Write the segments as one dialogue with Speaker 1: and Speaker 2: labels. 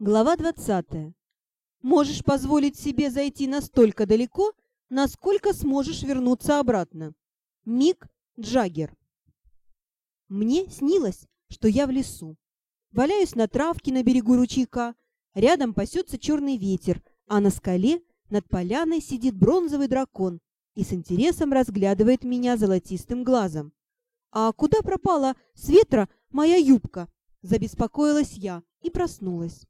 Speaker 1: Глава 20. Можешь позволить себе зайти настолько далеко, насколько сможешь вернуться обратно. Мик Джаггер. Мне снилось, что я в лесу. Валяюсь на травке на берегу ручейка, рядом пасется черный ветер, а на скале над поляной сидит бронзовый дракон и с интересом разглядывает меня золотистым глазом. «А куда пропала с ветра моя юбка?» – забеспокоилась я и проснулась.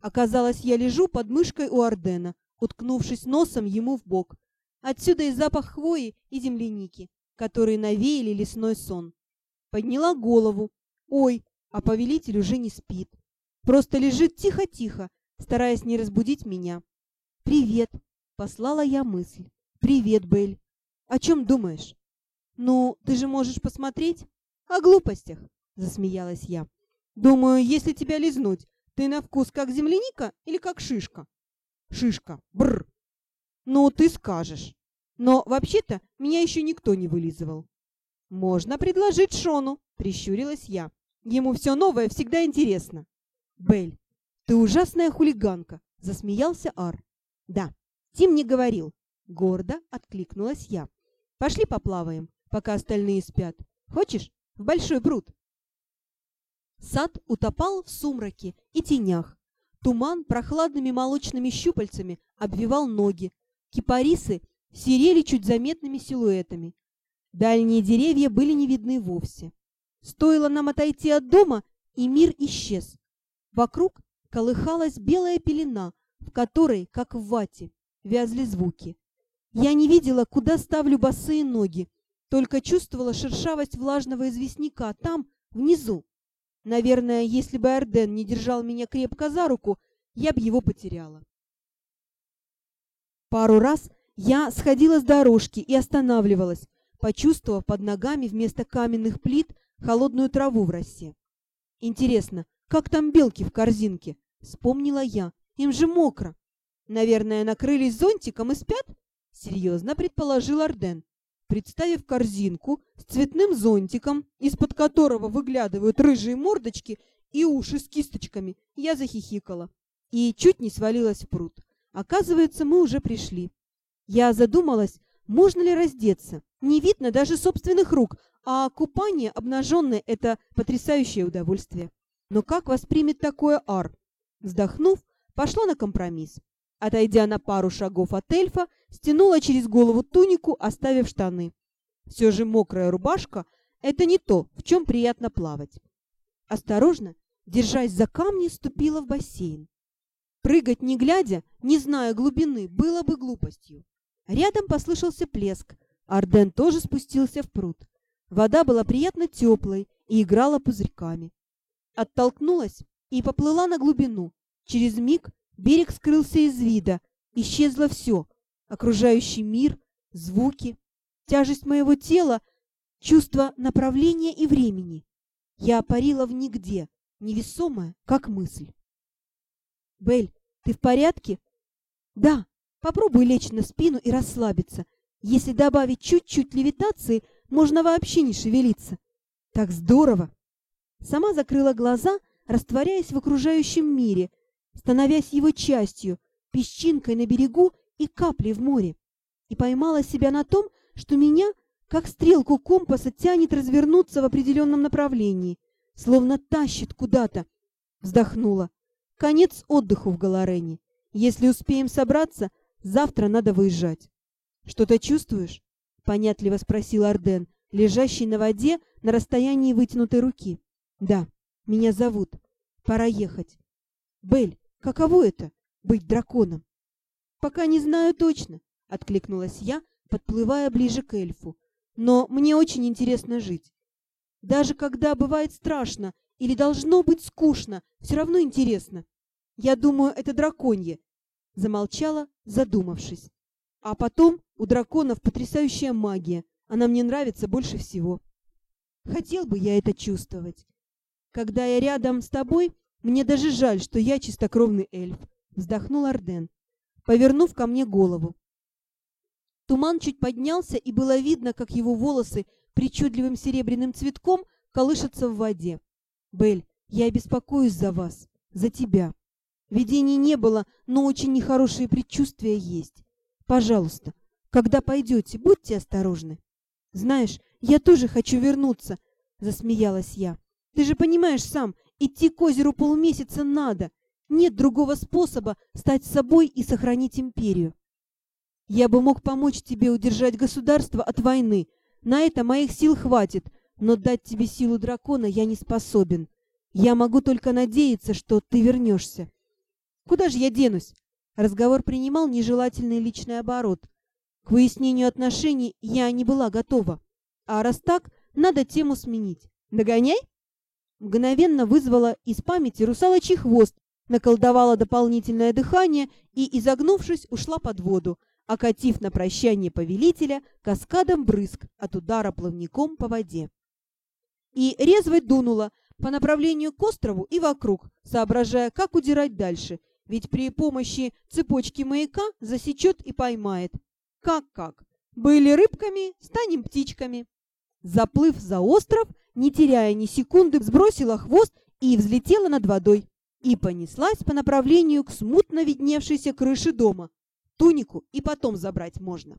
Speaker 1: Оказалось, я лежу под мышкой у Ордена, уткнувшись носом ему в бок. Отсюда и запах хвои и земляники, которые навеяли лесной сон. Подняла голову. Ой, а повелитель уже не спит. Просто лежит тихо-тихо, стараясь не разбудить меня. «Привет!» — послала я мысль. «Привет, Белль! О чем думаешь?» «Ну, ты же можешь посмотреть?» «О глупостях!» — засмеялась я. «Думаю, если тебя лизнуть, ты на вкус как земляника или как шишка? Шишка. Бр. Ну, ты скажешь. Но вообще-то меня еще никто не вылизывал. Можно предложить Шону, прищурилась я. Ему все новое всегда интересно. Бель, ты ужасная хулиганка, засмеялся Ар. Да, Тим не говорил. Гордо откликнулась я. Пошли поплаваем, пока остальные спят. Хочешь? В большой пруд. Сад утопал в сумраке и тенях. Туман прохладными молочными щупальцами обвивал ноги. Кипарисы серели чуть заметными силуэтами. Дальние деревья были не видны вовсе. Стоило нам отойти от дома, и мир исчез. Вокруг колыхалась белая пелена, в которой, как в вате, вязли звуки. Я не видела, куда ставлю босые ноги, только чувствовала шершавость влажного известняка там, внизу. Наверное, если бы Арден не держал меня крепко за руку, я бы его потеряла. Пару раз я сходила с дорожки и останавливалась, почувствовав под ногами вместо каменных плит холодную траву в росе. Интересно, как там белки в корзинке? Вспомнила я. Им же мокро. Наверное, накрылись зонтиком и спят? Серьезно предположил Арден представив корзинку с цветным зонтиком, из-под которого выглядывают рыжие мордочки и уши с кисточками, я захихикала и чуть не свалилась в пруд. Оказывается, мы уже пришли. Я задумалась, можно ли раздеться. Не видно даже собственных рук, а купание обнаженное — это потрясающее удовольствие. Но как воспримет такое Ар? Вздохнув, пошла на компромисс. Отойдя на пару шагов от эльфа, стянула через голову тунику, оставив штаны. Все же мокрая рубашка — это не то, в чем приятно плавать. Осторожно, держась за камни, ступила в бассейн. Прыгать не глядя, не зная глубины, было бы глупостью. Рядом послышался плеск. Арден тоже спустился в пруд. Вода была приятно теплой и играла пузырьками. Оттолкнулась и поплыла на глубину. Через миг Берег скрылся из вида, исчезло все — окружающий мир, звуки, тяжесть моего тела, чувство направления и времени. Я парила в нигде, невесомая, как мысль. «Белль, ты в порядке?» «Да, попробуй лечь на спину и расслабиться. Если добавить чуть-чуть левитации, можно вообще не шевелиться. Так здорово!» Сама закрыла глаза, растворяясь в окружающем мире, становясь его частью, песчинкой на берегу и каплей в море. И поймала себя на том, что меня, как стрелку компаса, тянет развернуться в определенном направлении, словно тащит куда-то. Вздохнула. Конец отдыху в Галарене. Если успеем собраться, завтра надо выезжать. Что-то чувствуешь? Понятливо спросил Арден, лежащий на воде на расстоянии вытянутой руки. Да, меня зовут. Пора ехать. Бель, Каково это — быть драконом? Пока не знаю точно, — откликнулась я, подплывая ближе к эльфу. Но мне очень интересно жить. Даже когда бывает страшно или должно быть скучно, все равно интересно. Я думаю, это драконье. Замолчала, задумавшись. А потом у драконов потрясающая магия. Она мне нравится больше всего. Хотел бы я это чувствовать. Когда я рядом с тобой, мне даже жаль, что я чистокровный эльф, вздохнул Арден, повернув ко мне голову. Туман чуть поднялся, и было видно, как его волосы причудливым серебряным цветком колышутся в воде. Бель, я беспокоюсь за вас, за тебя. Видений не было, но очень нехорошие предчувствия есть. Пожалуйста, когда пойдете, будьте осторожны. Знаешь, я тоже хочу вернуться, засмеялась я. Ты же понимаешь сам, идти к озеру полмесяца надо. Нет другого способа стать собой и сохранить империю. Я бы мог помочь тебе удержать государство от войны. На это моих сил хватит, но дать тебе силу дракона я не способен. Я могу только надеяться, что ты вернешься. Куда же я денусь? Разговор принимал нежелательный личный оборот. К выяснению отношений я не была готова. А раз так, надо тему сменить. Догоняй? Мгновенно вызвала из памяти русалочий хвост, наколдовала дополнительное дыхание и, изогнувшись, ушла под воду, окатив на прощание повелителя каскадом брызг от удара плавником по воде. И резво дунула по направлению к острову и вокруг, соображая, как удирать дальше, ведь при помощи цепочки маяка засечет и поймает. Как-как? Были рыбками, станем птичками. Заплыв за остров, не теряя ни секунды, сбросила хвост и взлетела над водой. И понеслась по направлению к смутно видневшейся крыше дома. Тунику и потом забрать можно.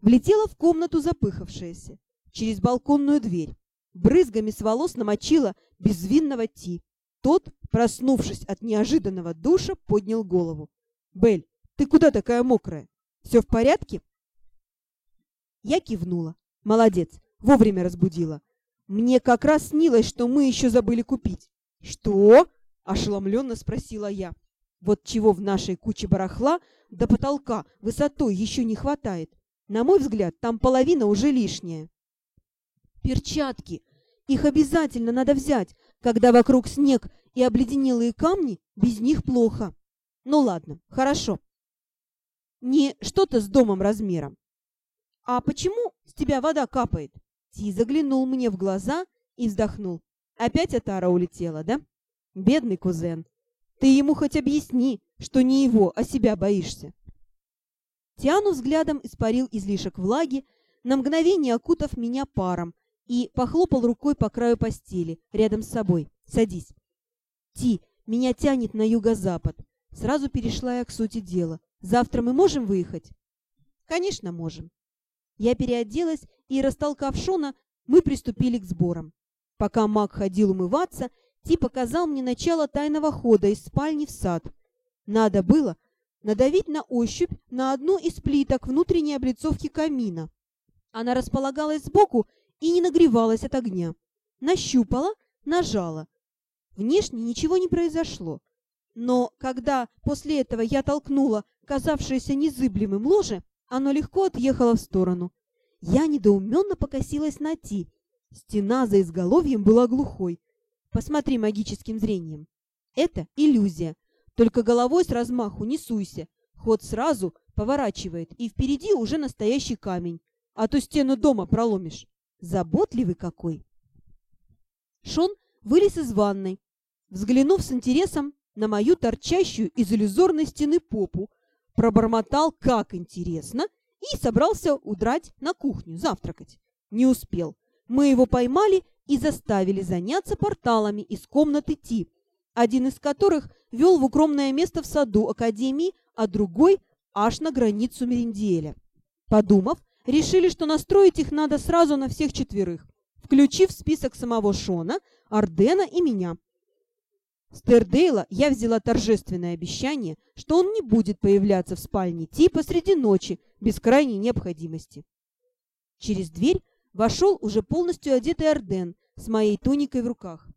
Speaker 1: Влетела в комнату запыхавшаяся, через балконную дверь. Брызгами с волос намочила безвинного Ти. Тот, проснувшись от неожиданного душа, поднял голову. «Бель, ты куда такая мокрая? Все в порядке?» Я кивнула. «Молодец, вовремя разбудила. Мне как раз снилось, что мы еще забыли купить». «Что?» – ошеломленно спросила я. «Вот чего в нашей куче барахла до потолка высотой еще не хватает. На мой взгляд, там половина уже лишняя». «Перчатки! Их обязательно надо взять, когда вокруг снег и обледенелые камни, без них плохо. Ну ладно, хорошо. Не что-то с домом размером. А почему с тебя вода капает? Ти заглянул мне в глаза и вздохнул. Опять Атара улетела, да? Бедный кузен. Ты ему хоть объясни, что не его, а себя боишься. Тиану взглядом испарил излишек влаги, на мгновение окутав меня паром, и похлопал рукой по краю постели, рядом с собой. «Садись». «Ти, меня тянет на юго-запад». Сразу перешла я к сути дела. «Завтра мы можем выехать?» «Конечно, можем». Я переоделась, и, растолкав Шона, мы приступили к сборам. Пока маг ходил умываться, Ти показал мне начало тайного хода из спальни в сад. Надо было надавить на ощупь на одну из плиток внутренней облицовки камина. Она располагалась сбоку и не нагревалась от огня. Нащупала, нажала. Внешне ничего не произошло. Но когда после этого я толкнула казавшееся незыблемым ложе, оно легко отъехало в сторону. Я недоуменно покосилась на Ти. Стена за изголовьем была глухой. Посмотри магическим зрением. Это иллюзия. Только головой с размаху не суйся. Ход сразу поворачивает, и впереди уже настоящий камень. А то стену дома проломишь. Заботливый какой. Шон вылез из ванной, взглянув с интересом на мою торчащую из иллюзорной стены попу, пробормотал «как интересно» и собрался удрать на кухню завтракать. Не успел. Мы его поймали и заставили заняться порталами из комнаты Ти, один из которых вел в укромное место в саду Академии, а другой аж на границу Мериндиэля. Подумав, решили, что настроить их надо сразу на всех четверых, включив список самого Шона, Ардена и меня. С Тердейла я взяла торжественное обещание, что он не будет появляться в спальне Ти посреди ночи без крайней необходимости. Через дверь вошел уже полностью одетый Арден с моей туникой в руках.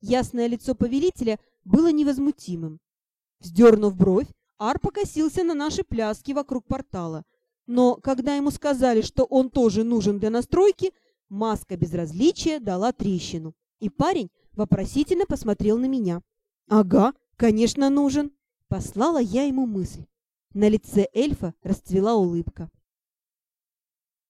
Speaker 1: Ясное лицо повелителя было невозмутимым. Вздернув бровь, Ар покосился на наши пляски вокруг портала, но когда ему сказали, что он тоже нужен для настройки, маска безразличия дала трещину, и парень вопросительно посмотрел на меня. «Ага, конечно, нужен!» Послала я ему мысль. На лице эльфа расцвела улыбка.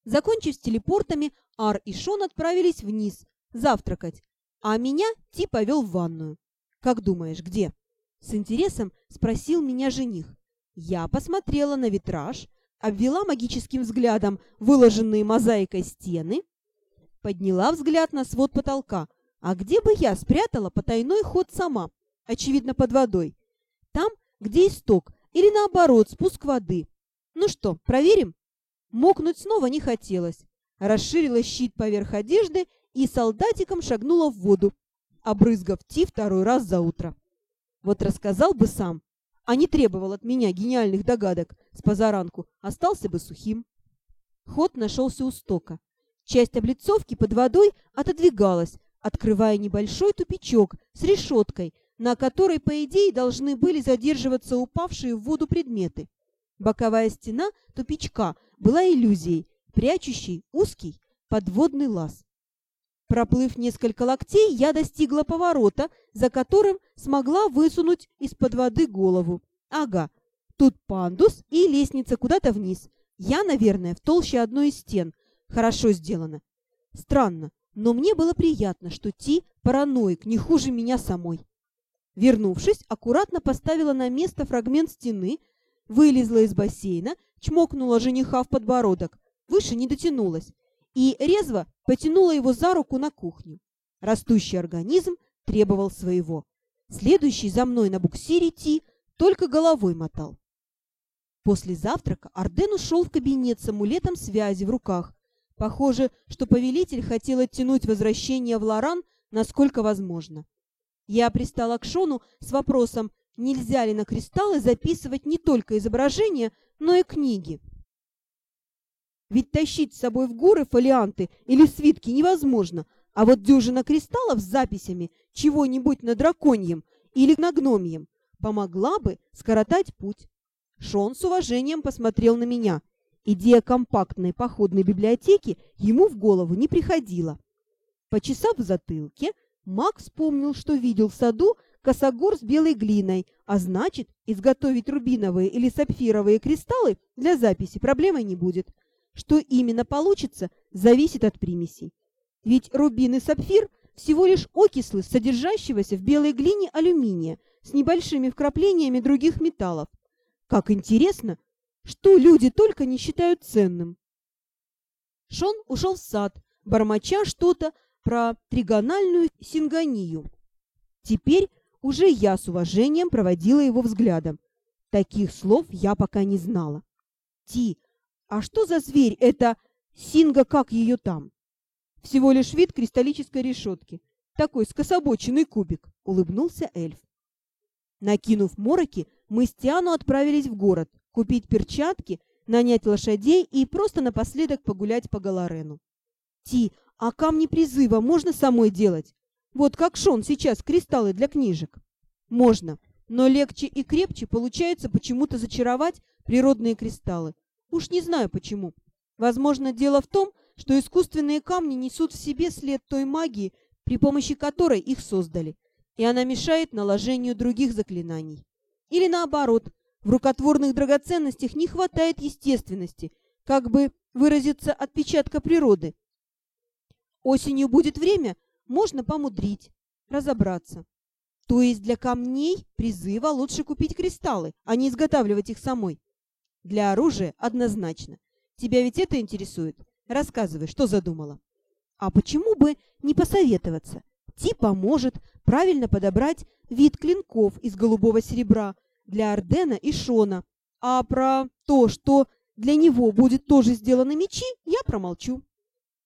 Speaker 1: Закончив с телепортами, Ар и Шон отправились вниз завтракать, а меня Ти повел в ванную. «Как думаешь, где?» С интересом спросил меня жених. Я посмотрела на витраж, обвела магическим взглядом выложенные мозаикой стены, подняла взгляд на свод потолка. А где бы я спрятала потайной ход сама? очевидно, под водой. Там, где исток, или наоборот, спуск воды. Ну что, проверим? Мокнуть снова не хотелось. Расширила щит поверх одежды и солдатиком шагнула в воду, обрызгав Ти второй раз за утро. Вот рассказал бы сам, а не требовал от меня гениальных догадок с позаранку, остался бы сухим. Ход нашелся у стока. Часть облицовки под водой отодвигалась, открывая небольшой тупичок с решеткой, на которой, по идее, должны были задерживаться упавшие в воду предметы. Боковая стена тупичка была иллюзией, прячущей узкий подводный лаз. Проплыв несколько локтей, я достигла поворота, за которым смогла высунуть из-под воды голову. Ага, тут пандус и лестница куда-то вниз. Я, наверное, в толще одной из стен. Хорошо сделано. Странно, но мне было приятно, что Ти параноик не хуже меня самой. Вернувшись, аккуратно поставила на место фрагмент стены, вылезла из бассейна, чмокнула жениха в подбородок, выше не дотянулась, и резво потянула его за руку на кухню. Растущий организм требовал своего. Следующий за мной на буксире Ти только головой мотал. После завтрака Арден ушел в кабинет с амулетом связи в руках. Похоже, что повелитель хотел оттянуть возвращение в Лоран насколько возможно. Я пристала к Шону с вопросом, нельзя ли на кристаллы записывать не только изображения, но и книги. Ведь тащить с собой в горы фолианты или свитки невозможно, а вот дюжина кристаллов с записями чего-нибудь на драконьем или на гномьем помогла бы скоротать путь. Шон с уважением посмотрел на меня. Идея компактной походной библиотеки ему в голову не приходила. Почесав затылке, Мак вспомнил, что видел в саду косогор с белой глиной, а значит, изготовить рубиновые или сапфировые кристаллы для записи проблемой не будет. Что именно получится, зависит от примесей. Ведь рубин и сапфир всего лишь окислы содержащегося в белой глине алюминия с небольшими вкраплениями других металлов. Как интересно, что люди только не считают ценным. Шон ушел в сад, бормоча что-то про тригональную сингонию. Теперь уже я с уважением проводила его взглядом. Таких слов я пока не знала. Ти, а что за зверь это синга, как ее там? Всего лишь вид кристаллической решетки. Такой скособоченный кубик, улыбнулся эльф. Накинув мороки, мы с Тиану отправились в город, купить перчатки, нанять лошадей и просто напоследок погулять по Галарену. Ти, а камни призыва можно самой делать? Вот как Шон сейчас кристаллы для книжек. Можно, но легче и крепче получается почему-то зачаровать природные кристаллы. Уж не знаю почему. Возможно, дело в том, что искусственные камни несут в себе след той магии, при помощи которой их создали, и она мешает наложению других заклинаний. Или наоборот, в рукотворных драгоценностях не хватает естественности, как бы выразиться отпечатка природы. Осенью будет время, можно помудрить, разобраться. То есть для камней призыва лучше купить кристаллы, а не изготавливать их самой. Для оружия однозначно. Тебя ведь это интересует? Рассказывай, что задумала. А почему бы не посоветоваться? Ти поможет правильно подобрать вид клинков из голубого серебра для Ардена и Шона. А про то, что для него будет тоже сделаны мечи, я промолчу.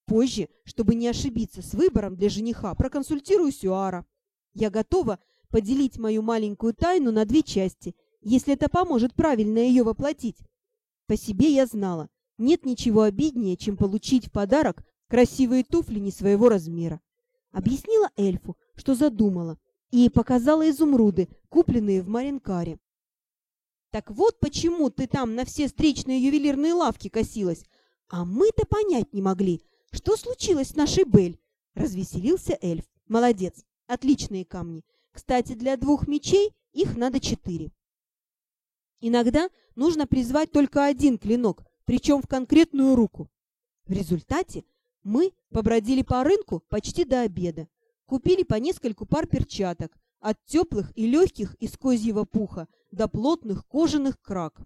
Speaker 1: Позже, чтобы не ошибиться с выбором для жениха, проконсультирую Сюара. Я готова поделить мою маленькую тайну на две части – если это поможет правильно ее воплотить. По себе я знала, нет ничего обиднее, чем получить в подарок красивые туфли не своего размера. Объяснила эльфу, что задумала, и показала изумруды, купленные в Маринкаре. Так вот почему ты там на все встречные ювелирные лавки косилась. А мы-то понять не могли, что случилось с нашей Бель. Развеселился эльф. Молодец, отличные камни. Кстати, для двух мечей их надо четыре. Иногда нужно призвать только один клинок, причем в конкретную руку. В результате мы побродили по рынку почти до обеда, купили по нескольку пар перчаток, от теплых и легких из козьего пуха до плотных кожаных крак.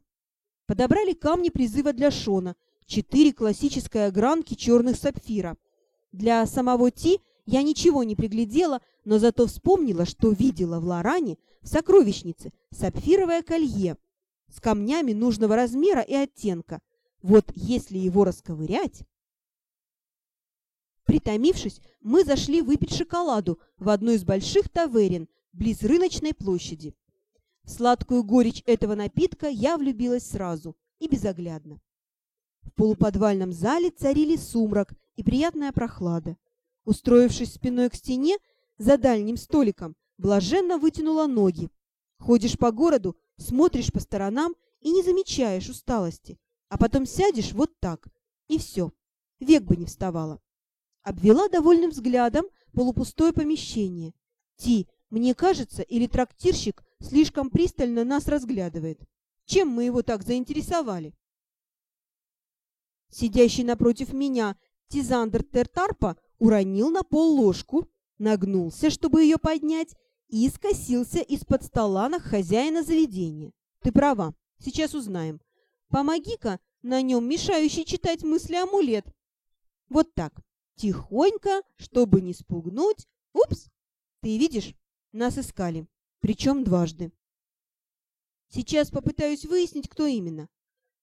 Speaker 1: Подобрали камни призыва для Шона, четыре классической огранки черных сапфира. Для самого Ти я ничего не приглядела, но зато вспомнила, что видела в Лоране в сокровищнице сапфировое колье с камнями нужного размера и оттенка. Вот если его расковырять... Притомившись, мы зашли выпить шоколаду в одну из больших таверен близ рыночной площади. В сладкую горечь этого напитка я влюбилась сразу и безоглядно. В полуподвальном зале царили сумрак и приятная прохлада. Устроившись спиной к стене, за дальним столиком, блаженно вытянула ноги. Ходишь по городу, смотришь по сторонам и не замечаешь усталости, а потом сядешь вот так, и все, век бы не вставала. Обвела довольным взглядом полупустое помещение. Ти, мне кажется, или трактирщик слишком пристально нас разглядывает. Чем мы его так заинтересовали? Сидящий напротив меня Тизандр Тертарпа уронил на пол ложку, нагнулся, чтобы ее поднять, и скосился из-под стола на хозяина заведения. Ты права, сейчас узнаем. Помоги-ка на нем мешающий читать мысли амулет. Вот так, тихонько, чтобы не спугнуть. Упс! Ты видишь, нас искали, причем дважды. Сейчас попытаюсь выяснить, кто именно.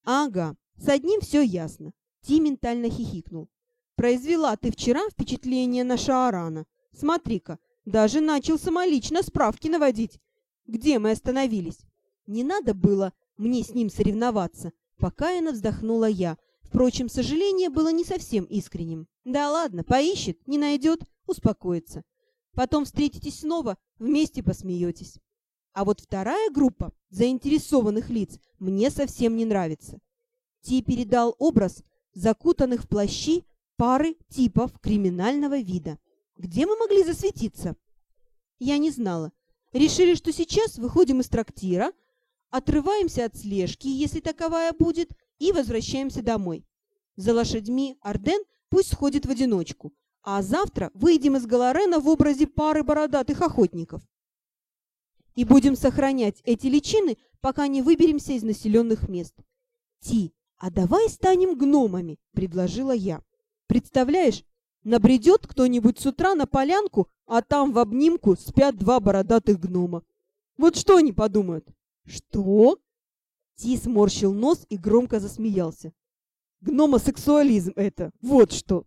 Speaker 1: Ага, с одним все ясно. Ти ментально хихикнул. Произвела ты вчера впечатление на Шаарана. Смотри-ка, даже начал самолично справки наводить. Где мы остановились? Не надо было мне с ним соревноваться. Покаянно вздохнула я. Впрочем, сожаление было не совсем искренним. Да ладно, поищет, не найдет, успокоится. Потом встретитесь снова, вместе посмеетесь. А вот вторая группа заинтересованных лиц мне совсем не нравится. Ти передал образ закутанных в плащи пары типов криминального вида. Где мы могли засветиться? Я не знала. Решили, что сейчас выходим из трактира, отрываемся от слежки, если таковая будет, и возвращаемся домой. За лошадьми Арден пусть сходит в одиночку, а завтра выйдем из Галарена в образе пары бородатых охотников. И будем сохранять эти личины, пока не выберемся из населенных мест. Ти, а давай станем гномами, предложила я. Представляешь, набредет кто-нибудь с утра на полянку, а там в обнимку спят два бородатых гнома. Вот что они подумают? Что? Ти сморщил нос и громко засмеялся. Гномосексуализм это, вот что.